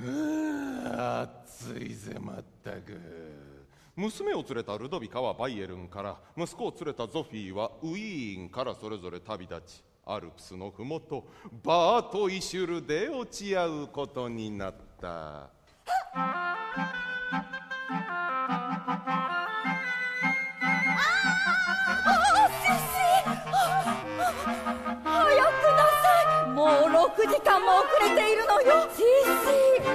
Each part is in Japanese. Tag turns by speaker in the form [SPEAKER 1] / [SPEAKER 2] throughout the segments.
[SPEAKER 1] 暑いぜまったく娘を連れたルドビカはバイエルンから息子を連れたゾフィーはウィーンからそれぞれ旅立ちアルプスの麓バート・イシュルで落ち合うことになった
[SPEAKER 2] 間も遅れているのよ。シーシー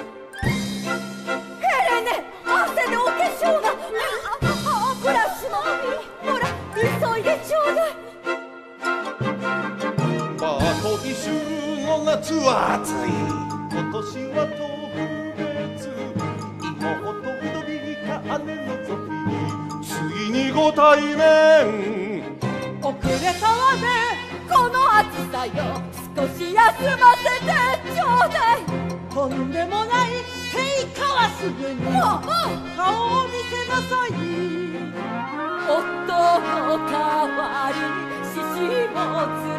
[SPEAKER 2] ヘレネ汗でお化粧が。ああブラシもほら急いでちょうだい。
[SPEAKER 1] バート・イシュルの夏は暑い。今年は特別。妹ルドビカ姉のゾフィーついにご対面。
[SPEAKER 2] 遅れたわねこの暑さよ少し休ませてちょうだい。
[SPEAKER 3] とんでもない陛下はすぐに。
[SPEAKER 2] もう
[SPEAKER 3] 顔を見せなさい。
[SPEAKER 2] 夫の代わりに獅子も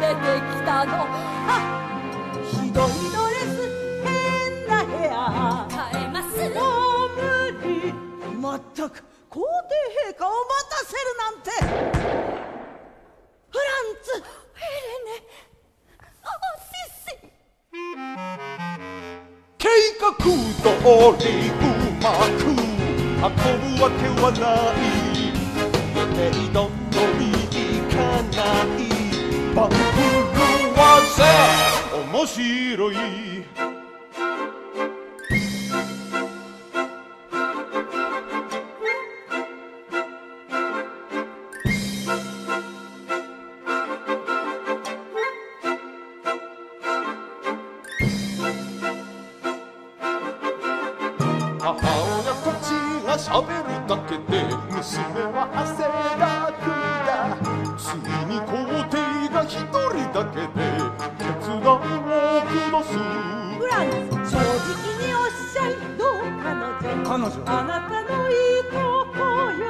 [SPEAKER 2] 連れてきたの。
[SPEAKER 3] ひどいドレス変な部屋。
[SPEAKER 2] 変えます。
[SPEAKER 3] もう無理。まったく皇帝陛下を待たせる
[SPEAKER 1] 計画通りうまく。運ぶわけはない。予定通りいかない。番狂わせ面白い。がしゃべるだけで娘は汗だくだ。ついに皇帝が一人だけで決断を下す。
[SPEAKER 3] フランツ正直におっしゃいどう彼女
[SPEAKER 4] 彼女。
[SPEAKER 3] あなたのいいとこよ。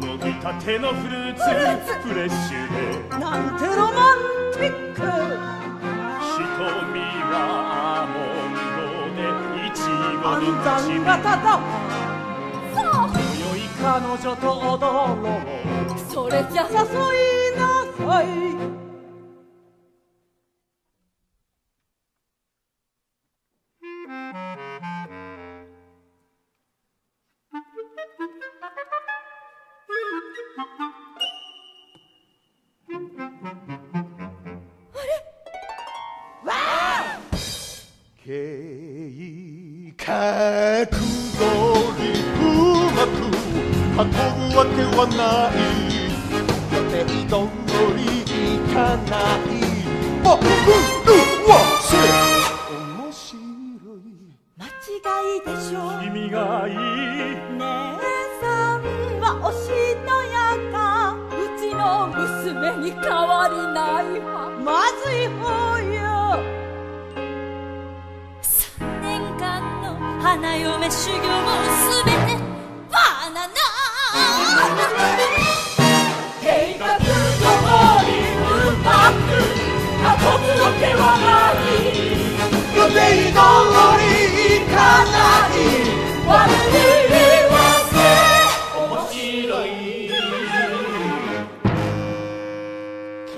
[SPEAKER 4] 伸びたてのフルーツフレッシュで。
[SPEAKER 3] なんてロマンティック。
[SPEAKER 4] 瞳はアーモンドでイチゴ
[SPEAKER 3] 暗
[SPEAKER 4] の
[SPEAKER 3] 算
[SPEAKER 4] 唇
[SPEAKER 3] 型だ
[SPEAKER 4] 今宵彼女と踊ろう。
[SPEAKER 2] それじゃ
[SPEAKER 3] 誘いなさい。
[SPEAKER 1] 計画通りうまく運ぶわけはない。予定通りいかない。番狂わせ面白い。
[SPEAKER 2] 間違いでしょ
[SPEAKER 4] 君がいい
[SPEAKER 2] 姉さんはおしとやか。うちの娘に変わりないわ。
[SPEAKER 3] まずい方よ。
[SPEAKER 2] 3年間の花嫁修行すべてバナナ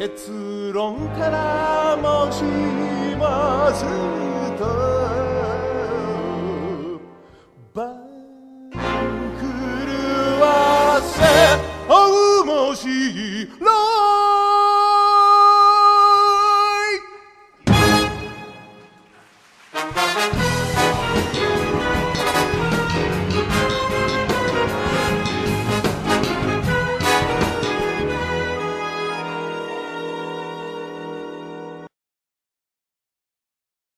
[SPEAKER 1] 結論から申しますと